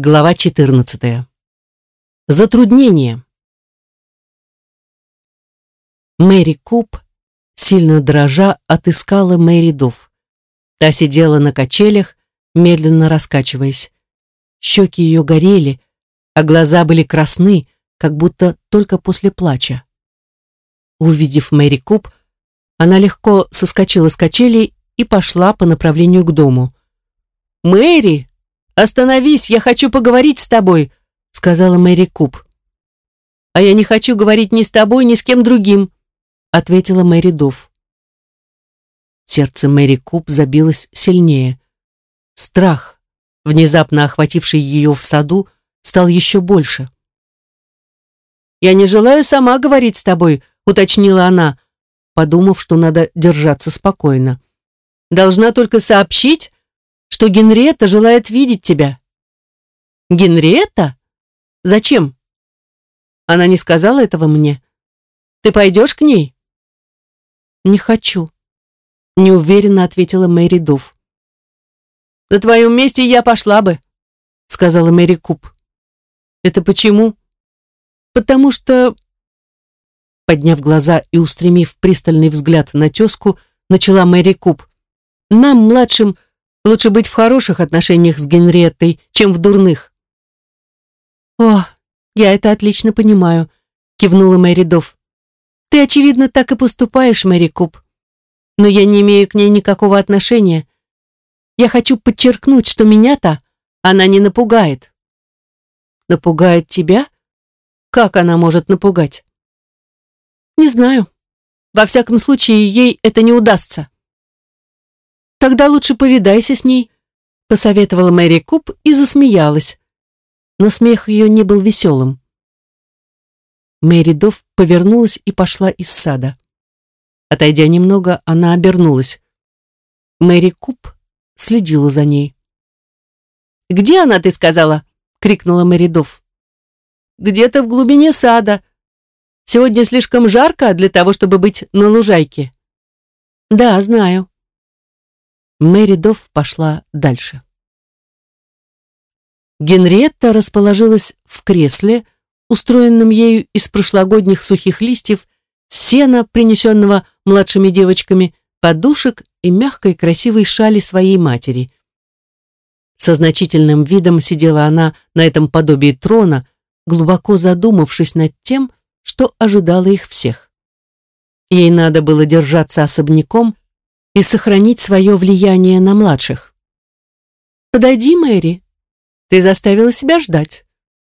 Глава 14. Затруднение. Мэри Куб, сильно дрожа, отыскала Мэри Дов. Та сидела на качелях, медленно раскачиваясь. Щеки ее горели, а глаза были красны, как будто только после плача. Увидев Мэри Куб, она легко соскочила с качелей и пошла по направлению к дому. «Мэри!» «Остановись, я хочу поговорить с тобой», — сказала Мэри Куб. «А я не хочу говорить ни с тобой, ни с кем другим», — ответила Мэри Дов. Сердце Мэри Куб забилось сильнее. Страх, внезапно охвативший ее в саду, стал еще больше. «Я не желаю сама говорить с тобой», — уточнила она, подумав, что надо держаться спокойно. «Должна только сообщить, что Генриетта желает видеть тебя». «Генриетта? Зачем?» Она не сказала этого мне. «Ты пойдешь к ней?» «Не хочу», — неуверенно ответила Мэри Дов. «На твоем месте я пошла бы», — сказала Мэри Куб. «Это почему?» «Потому что...» Подняв глаза и устремив пристальный взгляд на тезку, начала Мэри Куб. «Нам, младшим, Лучше быть в хороших отношениях с Генриеттой, чем в дурных. О, я это отлично понимаю, кивнула Мэри Дов. Ты, очевидно, так и поступаешь, Мэри Куб. Но я не имею к ней никакого отношения. Я хочу подчеркнуть, что меня-то она не напугает. Напугает тебя? Как она может напугать? Не знаю. Во всяком случае, ей это не удастся. Тогда лучше повидайся с ней, посоветовала Мэри Куб и засмеялась. Но смех ее не был веселым. Мэри Дов повернулась и пошла из сада. Отойдя немного, она обернулась. Мэри Куб следила за ней. «Где она, ты сказала?» — крикнула Мэри Дов. «Где-то в глубине сада. Сегодня слишком жарко для того, чтобы быть на лужайке». «Да, знаю», Мэри Дов пошла дальше. Генриетта расположилась в кресле, устроенном ею из прошлогодних сухих листьев, сена, принесенного младшими девочками, подушек и мягкой красивой шали своей матери. Со значительным видом сидела она на этом подобии трона, глубоко задумавшись над тем, что ожидало их всех. Ей надо было держаться особняком, и сохранить свое влияние на младших. «Подойди, Мэри, ты заставила себя ждать»,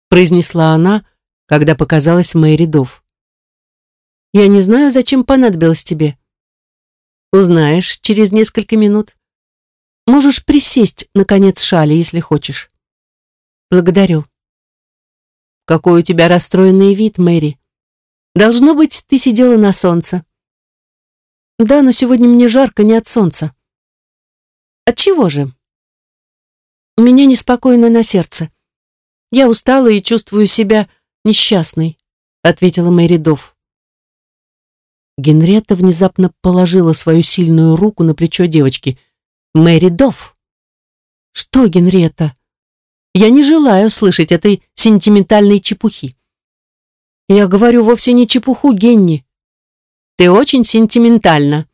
произнесла она, когда показалась Мэри Дов. «Я не знаю, зачем понадобилось тебе. Узнаешь через несколько минут. Можешь присесть, наконец, шали, если хочешь. Благодарю. Какой у тебя расстроенный вид, Мэри. Должно быть, ты сидела на солнце. Да, но сегодня мне жарко не от солнца. От чего же? У меня неспокойно на сердце. Я устала и чувствую себя несчастной, ответила Мэри Дов. Генриетта внезапно положила свою сильную руку на плечо девочки. «Мэри Дов!» «Что, Генриетта? Я не желаю слышать этой сентиментальной чепухи». «Я говорю вовсе не чепуху, Генни. Ты очень сентиментальна.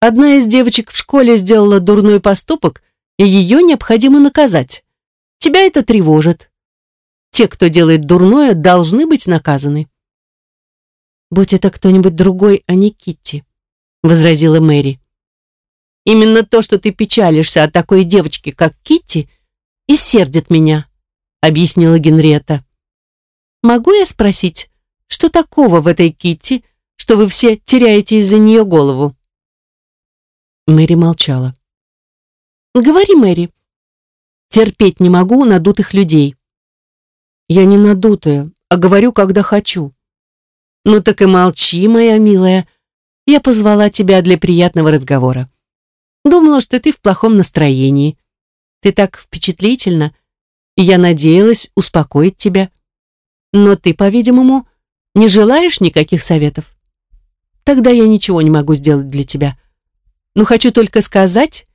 Одна из девочек в школе сделала дурной поступок, и ее необходимо наказать. Тебя это тревожит. Те, кто делает дурное, должны быть наказаны. Будь это кто-нибудь другой, а не Китти, возразила Мэри. Именно то, что ты печалишься о такой девочке, как Китти, и сердит меня, объяснила Генриетта. Могу я спросить, что такого в этой Китти, что вы все теряете из-за нее голову?» Мэри молчала. «Говори, Мэри. Терпеть не могу надутых людей». «Я не надутая, а говорю, когда хочу». «Ну так и молчи, моя милая. Я позвала тебя для приятного разговора. Думала, что ты в плохом настроении. Ты так впечатлительна, и я надеялась успокоить тебя. Но ты, по-видимому, не желаешь никаких советов. Тогда я ничего не могу сделать для тебя. Но хочу только сказать,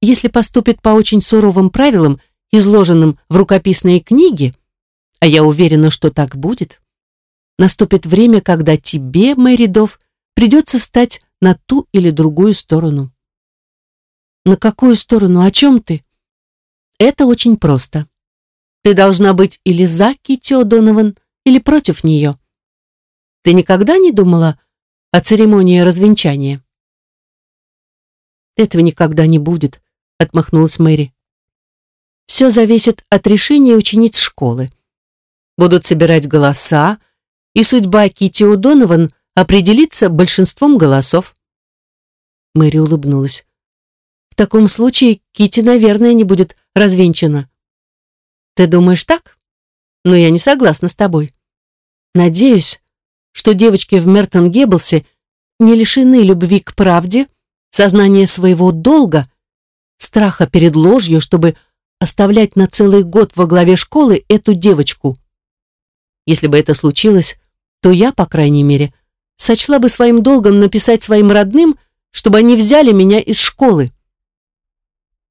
если поступит по очень суровым правилам изложенным в рукописной книге, а я уверена, что так будет, наступит время, когда тебе, Мэри Дов, придется стать на ту или другую сторону. На какую сторону? О чем ты? Это очень просто. Ты должна быть или за Китти О'Донован, или против нее. Ты никогда не думала о церемонии развенчания? Этого никогда не будет, отмахнулась Мэри. Все зависит от решения учениц школы. Будут собирать голоса, и судьба Кити О'Донован определится большинством голосов. Мэри улыбнулась. В таком случае Кити, наверное, не будет развенчана. Ты думаешь так? Но я не согласна с тобой. Надеюсь, что девочки в Мертон Геббелсе не лишены любви к правде, сознания своего долга, страха перед ложью, чтобы оставлять на целый год во главе школы эту девочку. Если бы это случилось, то я, по крайней мере, сочла бы своим долгом написать своим родным, чтобы они взяли меня из школы.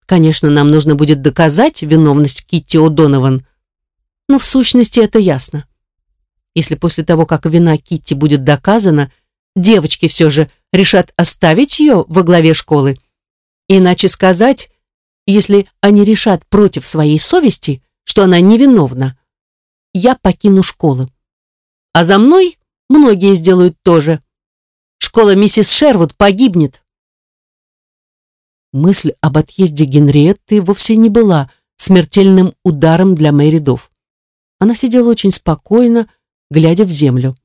Конечно, нам нужно будет доказать виновность Китти О'Донован, но в сущности это ясно. Если после того, как вина Китти будет доказана, девочки все же решат оставить ее во главе школы, иначе сказать, если они решат против своей совести, что она невиновна, я покину школу. А за мной многие сделают то же. Школа миссис Шервуд погибнет. Мысль об отъезде Генриетты вовсе не была смертельным ударом для Мэри Дов. Она сидела очень спокойно, глядя в землю.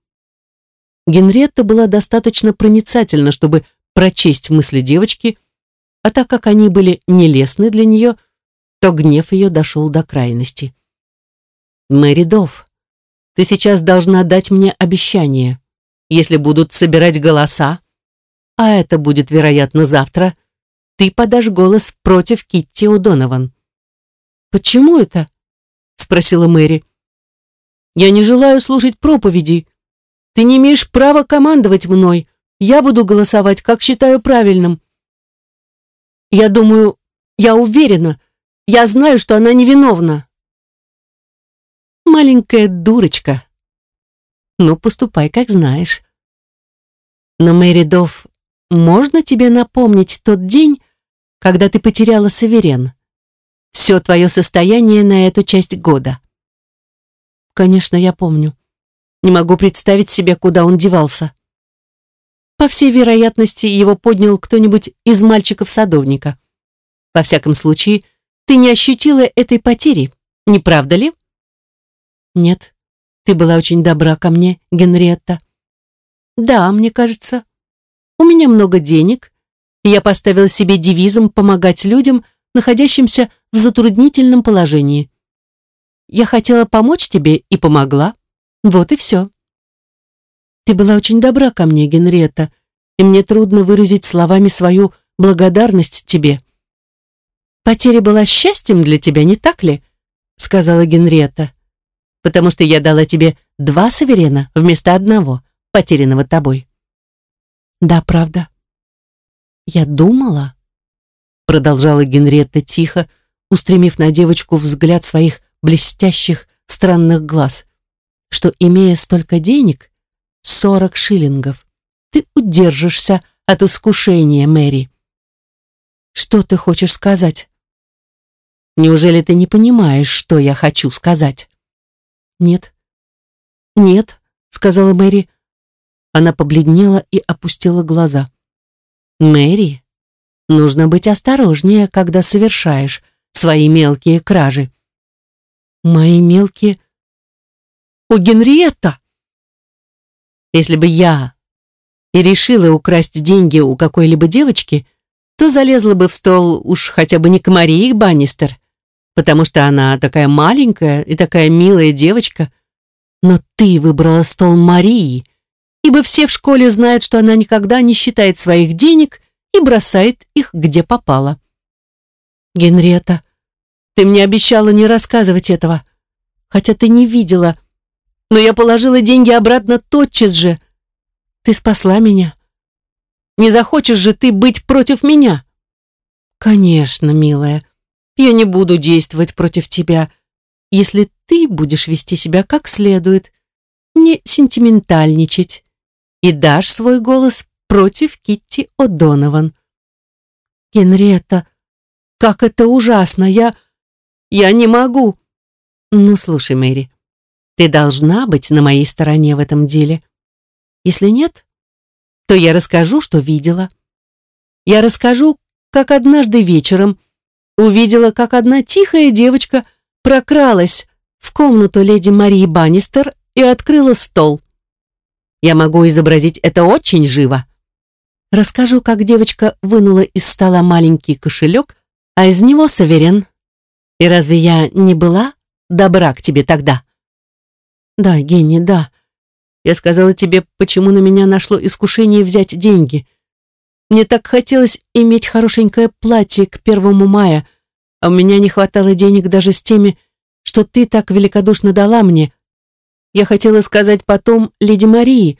Генриетта была достаточно проницательна, чтобы прочесть мысли девочки а так как они были нелестны для нее, то гнев ее дошел до крайности. «Мэри Дов, ты сейчас должна дать мне обещание. Если будут собирать голоса, а это будет, вероятно, завтра, ты подашь голос против Китти Удонован». «Почему это?» — спросила Мэри. «Я не желаю слушать проповеди. Ты не имеешь права командовать мной. Я буду голосовать, как считаю правильным. Я думаю, я уверена, я знаю, что она невиновна. Маленькая дурочка. Ну, поступай, как знаешь. Но, Мэри Дофф, можно тебе напомнить тот день, когда ты потеряла Саверен? Все твое состояние на эту часть года. Конечно, я помню. Не могу представить себе, куда он девался. По всей вероятности, его поднял кто-нибудь из мальчиков-садовника. Во всяком случае, ты не ощутила этой потери, не правда ли? Нет, ты была очень добра ко мне, Генриетта. Да, мне кажется. У меня много денег, и я поставила себе девизом помогать людям, находящимся в затруднительном положении. Я хотела помочь тебе и помогла. Вот и все. Ты была очень добра ко мне, Генриетта, и мне трудно выразить словами свою благодарность тебе. Потеря была счастьем для тебя, не так ли? сказала Генриетта. Потому что я дала тебе два саверена вместо одного, потерянного тобой. Да, правда. Я думала, продолжала Генриетта тихо, устремив на девочку взгляд своих блестящих, странных глаз, что, имея столько денег, сорок шиллингов. Ты удержишься от искушения, Мэри. Что ты хочешь сказать? Неужели ты не понимаешь, что я хочу сказать? Нет. Нет, сказала Мэри. Она побледнела и опустила глаза. Мэри, нужно быть осторожнее, когда совершаешь свои мелкие кражи. Мои мелкие... О, Генриетта! Если бы я и решила украсть деньги у какой-либо девочки, то залезла бы в стол уж хотя бы не к Марии Баннистер, потому что она такая маленькая и такая милая девочка. Но ты выбрала стол Марии, ибо все в школе знают, что она никогда не считает своих денег и бросает их где попало. Генрета, ты мне обещала не рассказывать этого, хотя ты не видела, но я положила деньги обратно тотчас же. Ты спасла меня. Не захочешь же ты быть против меня? Конечно, милая. Я не буду действовать против тебя, если ты будешь вести себя как следует, не сентиментальничать и дашь свой голос против Китти О'Донован. Генриетта, как это ужасно! Я... я не могу. Ну, слушай, Мэри, ты должна быть на моей стороне в этом деле. Если нет, то я расскажу, что видела. Я расскажу, как однажды вечером увидела, как одна тихая девочка прокралась в комнату леди Марии Баннистер и открыла стол. Я могу изобразить это очень живо. Расскажу, как девочка вынула из стола маленький кошелек, а из него саверен. И разве я не была добра к тебе тогда? Да, Генни, да. Я сказала тебе, почему на меня нашло искушение взять деньги — мне так хотелось иметь хорошенькое платье к первому мая, а у меня не хватало денег даже с теми, что ты так великодушно дала мне. Я хотела сказать потом леди Марии.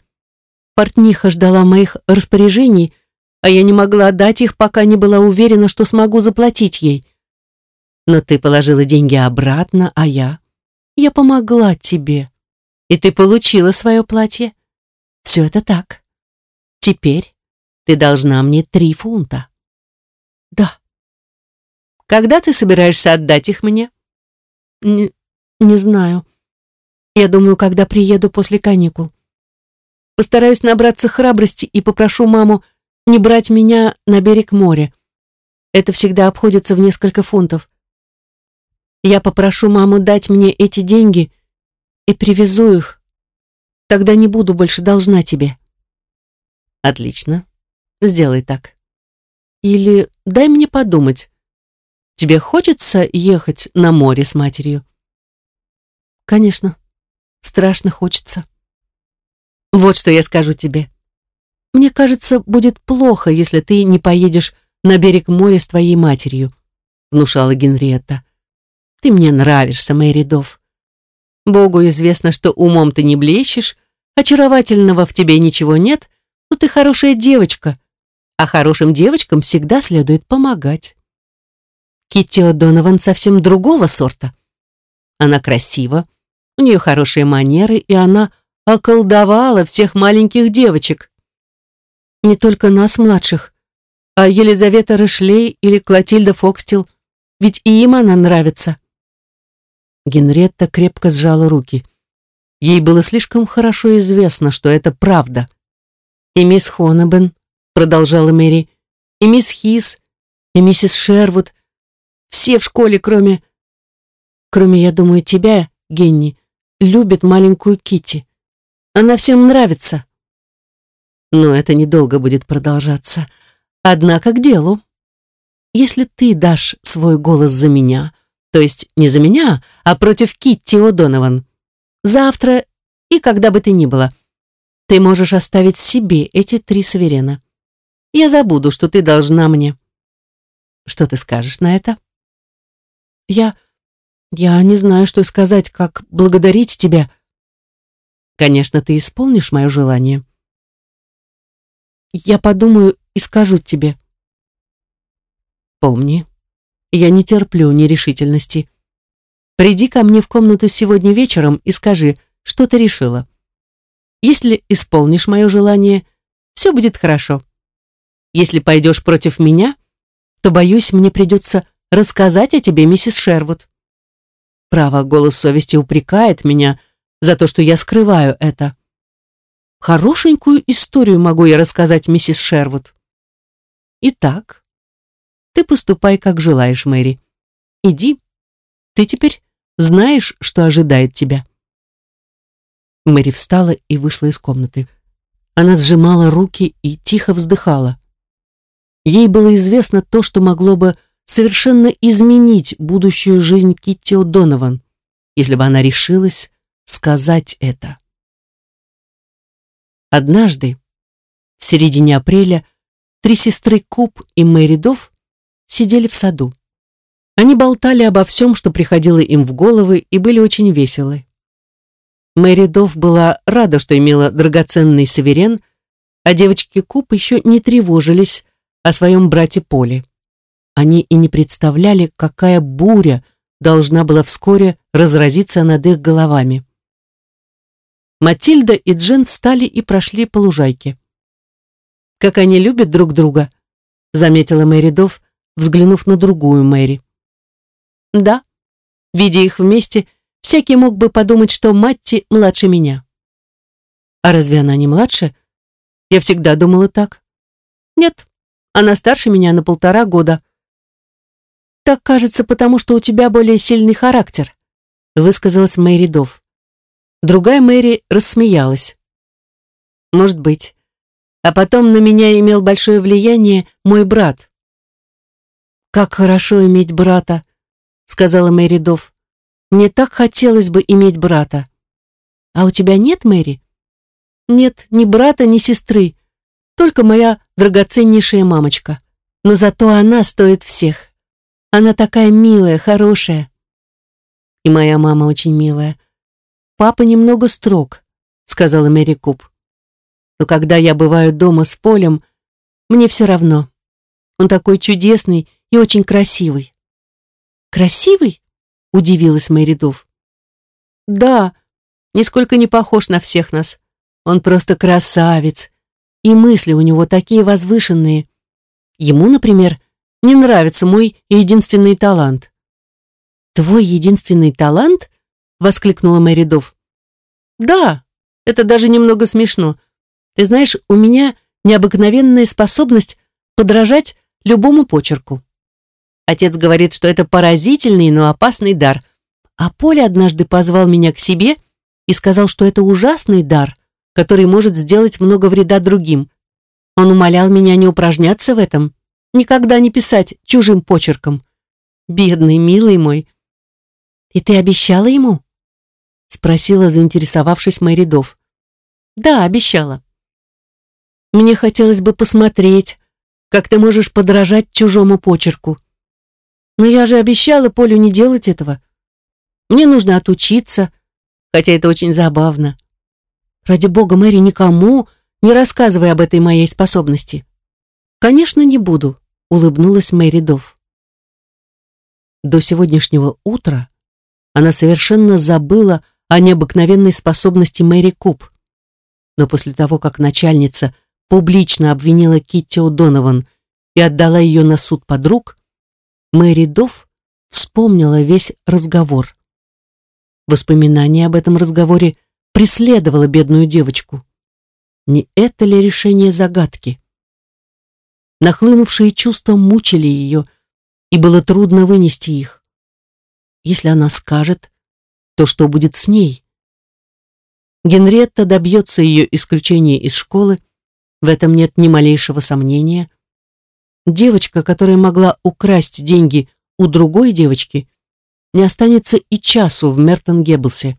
Портниха ждала моих распоряжений, а я не могла дать их, пока не была уверена, что смогу заплатить ей. Но ты положила деньги обратно, а я... Я помогла тебе. И ты получила свое платье. Все это так. Теперь ты должна мне три фунта. Да. Когда ты собираешься отдать их мне? Не, не знаю. Я думаю, когда приеду после каникул. Постараюсь набраться храбрости и попрошу маму не брать меня на берег моря. Это всегда обходится в несколько фунтов. Я попрошу маму дать мне эти деньги и привезу их. Тогда не буду больше должна тебе. Отлично. Сделай так. Или дай мне подумать. Тебе хочется ехать на море с матерью? Конечно. Страшно хочется. Вот что я скажу тебе. Мне кажется, будет плохо, если ты не поедешь на берег моря с твоей матерью, внушала Генриетта. Ты мне нравишься, Мэри Дов. Богу известно, что умом ты не блещешь, очаровательного в тебе ничего нет, но ты хорошая девочка, а хорошим девочкам всегда следует помогать. Китти О'Донован совсем другого сорта. Она красива, у нее хорошие манеры, и она околдовала всех маленьких девочек. Не только нас, младших, а Елизавета Рышлей или Клотильда Фокстил, ведь и им она нравится. Генретта крепко сжала руки. Ей было слишком хорошо известно, что это правда. И мисс Хонебен продолжала Мэри, и мисс Хис, и миссис Шервуд, все в школе, кроме... Кроме, я думаю, тебя, Генни, любят маленькую Кити. Она всем нравится. Но это недолго будет продолжаться. Однако к делу. Если ты дашь свой голос за меня, то есть не за меня, а против Китти О'Донован, завтра и когда бы ты ни было, ты можешь оставить себе эти три суверена. Я забуду, что ты должна мне. Что ты скажешь на это? Я... я не знаю, что сказать, как благодарить тебя. Конечно, ты исполнишь мое желание. Я подумаю и скажу тебе. Помни, я не терплю нерешительности. Приди ко мне в комнату сегодня вечером и скажи, что ты решила. Если исполнишь мое желание, все будет хорошо. Если пойдешь против меня, то, боюсь, мне придется рассказать о тебе, миссис Шервуд. Право, голос совести упрекает меня за то, что я скрываю это. Хорошенькую историю могу я рассказать, миссис Шервуд. Итак, ты поступай, как желаешь, Мэри. Иди, ты теперь знаешь, что ожидает тебя. Мэри встала и вышла из комнаты. Она сжимала руки и тихо вздыхала. Ей было известно то, что могло бы совершенно изменить будущую жизнь Китти О'Донован, если бы она решилась сказать это. Однажды, в середине апреля, три сестры Куб и Мэри Дов сидели в саду. Они болтали обо всем, что приходило им в головы, и были очень веселы. Мэри Дов была рада, что имела драгоценный саверен, а девочки Куб еще не тревожились о своем брате Поле. Они и не представляли, какая буря должна была вскоре разразиться над их головами. Матильда и Джен встали и прошли по лужайке. «Как они любят друг друга», — заметила Мэри Дов, взглянув на другую Мэри. «Да, видя их вместе, всякий мог бы подумать, что Матти младше меня». «А разве она не младше?» «Я всегда думала так». «Нет, она старше меня на полтора года». «Так кажется, потому что у тебя более сильный характер», высказалась Мэри Дов. Другая Мэри рассмеялась. «Может быть. А потом на меня имел большое влияние мой брат». «Как хорошо иметь брата», — сказала Мэри Дов. «Мне так хотелось бы иметь брата». «А у тебя нет, Мэри?» «Нет, ни брата, ни сестры. Только моя драгоценнейшая мамочка. Но зато она стоит всех. Она такая милая, хорошая». «И моя мама очень милая», «Папа немного строг», — сказала Мэри Куб. «Но когда я бываю дома с Полем, мне все равно. Он такой чудесный и очень красивый». «Красивый?» — удивилась Мэри Дов. «Да, нисколько не похож на всех нас. Он просто красавец, и мысли у него такие возвышенные. Ему, например, не нравится мой единственный талант». «Твой единственный талант?» — воскликнула Мэри Дов. «Да, это даже немного смешно. Ты знаешь, у меня необыкновенная способность подражать любому почерку. Отец говорит, что это поразительный, но опасный дар. А Поля однажды позвал меня к себе и сказал, что это ужасный дар, который может сделать много вреда другим. Он умолял меня не упражняться в этом, никогда не писать чужим почерком. Бедный, милый мой. И ты обещала ему? Спросила, заинтересовавшись Мэри Дов. Да, обещала. Мне хотелось бы посмотреть, как ты можешь подражать чужому почерку. Но я же обещала Полю не делать этого. Мне нужно отучиться, хотя это очень забавно. Ради бога, Мэри, никому не рассказывай об этой моей способности. Конечно, не буду, улыбнулась Мэри Дов. До сегодняшнего утра она совершенно забыла о необыкновенной способности Мэри Куб. Но после того, как начальница публично обвинила Китти О'Донован и отдала ее на суд подруг, Мэри Дофф вспомнила весь разговор. Воспоминание об этом разговоре преследовало бедную девочку. Не это ли решение загадки? Нахлынувшие чувства мучили ее, и было трудно вынести их. Если она скажет, то что будет с ней? Генретта добьется ее исключения из школы, в этом нет ни малейшего сомнения. Девочка, которая могла украсть деньги у другой девочки, не останется и часу в Мертон-Геббелсе.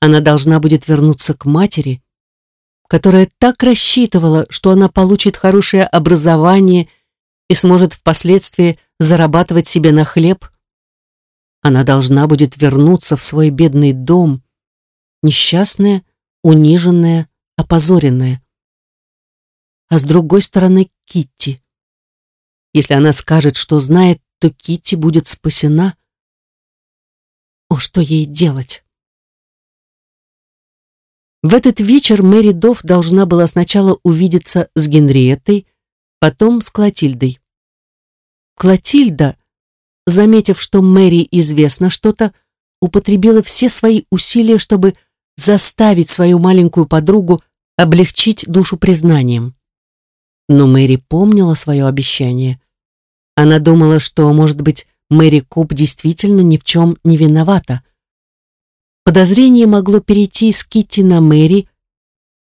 Она должна будет вернуться к матери, которая так рассчитывала, что она получит хорошее образование и сможет впоследствии зарабатывать себе на хлеб. Она должна будет вернуться в свой бедный дом, несчастная, униженная, опозоренная. А с другой стороны Китти. Если она скажет, что знает, то Китти будет спасена. О, что ей делать? В этот вечер Мэри Дофф должна была сначала увидеться с Генриеттой, потом с Клотильдой. Клотильда заметив, что Мэри известно что-то, употребила все свои усилия, чтобы заставить свою маленькую подругу облегчить душу признанием. Но Мэри помнила свое обещание. Она думала, что, может быть, Мэри Куб действительно ни в чем не виновата. Подозрение могло перейти с Китти на Мэри,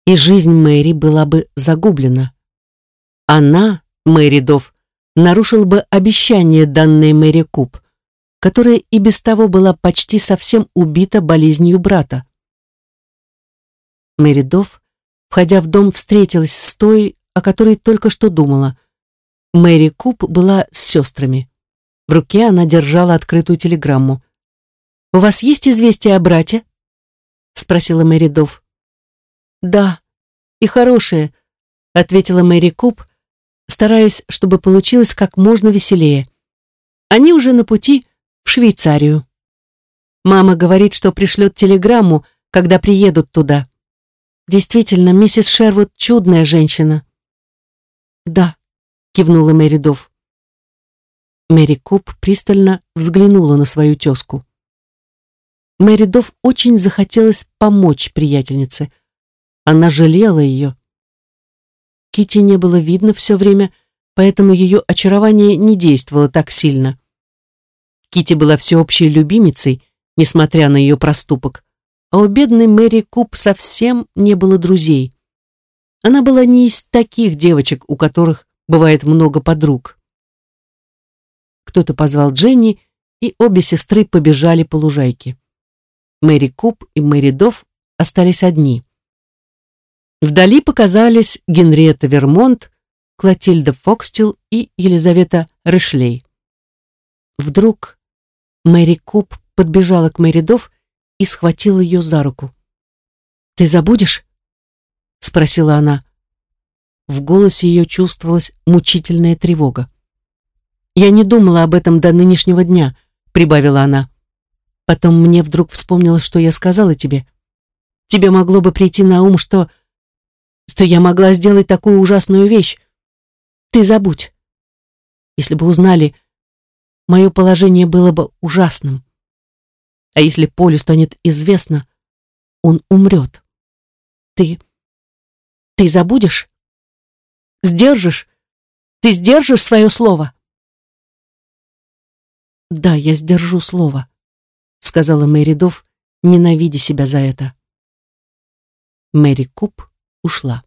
и жизнь Мэри была бы загублена. Она, Мэри Дов, нарушил бы обещание, данное Мэри Куб, которая и без того была почти совсем убита болезнью брата. Мэри Дофф, входя в дом, встретилась с той, о которой только что думала. Мэри Куб была с сестрами. В руке она держала открытую телеграмму. «У вас есть известие о брате?» — спросила Мэри Дофф. «Да, и хорошее», — ответила Мэри Куб, стараясь, чтобы получилось как можно веселее. Они уже на пути в Швейцарию. Мама говорит, что пришлет телеграмму, когда приедут туда. Действительно, миссис Шервуд чудная женщина. Да, кивнула Мэри Дов. Мэри Куб пристально взглянула на свою тезку. Мэри Дов очень захотелось помочь приятельнице. Она жалела ее. Кити не было видно все время, поэтому ее очарование не действовало так сильно. Кити была всеобщей любимицей, несмотря на ее проступок, а у бедной Мэри Куб совсем не было друзей. Она была не из таких девочек, у которых бывает много подруг. Кто-то позвал Дженни, и обе сестры побежали по лужайке. Мэри Куб и Мэри Дов остались одни. Вдали показались Генриетта Вермонт, Клотильда Фокстил и Елизавета Рышлей. Вдруг Мэри Куб подбежала к Мэри Дов и схватила ее за руку. «Ты забудешь?» — спросила она. В голосе ее чувствовалась мучительная тревога. «Я не думала об этом до нынешнего дня», — прибавила она. «Потом мне вдруг вспомнилось, что я сказала тебе. Тебе могло бы прийти на ум, что... что я могла сделать такую ужасную вещь. Ты забудь. Если бы узнали, мое положение было бы ужасным. А если Полю станет известно, он умрет. Ты... ты забудешь? Сдержишь? Ты сдержишь свое слово? Да, я сдержу слово, сказала Мэри Дов, ненавидя себя за это. Мэри Куб ушла.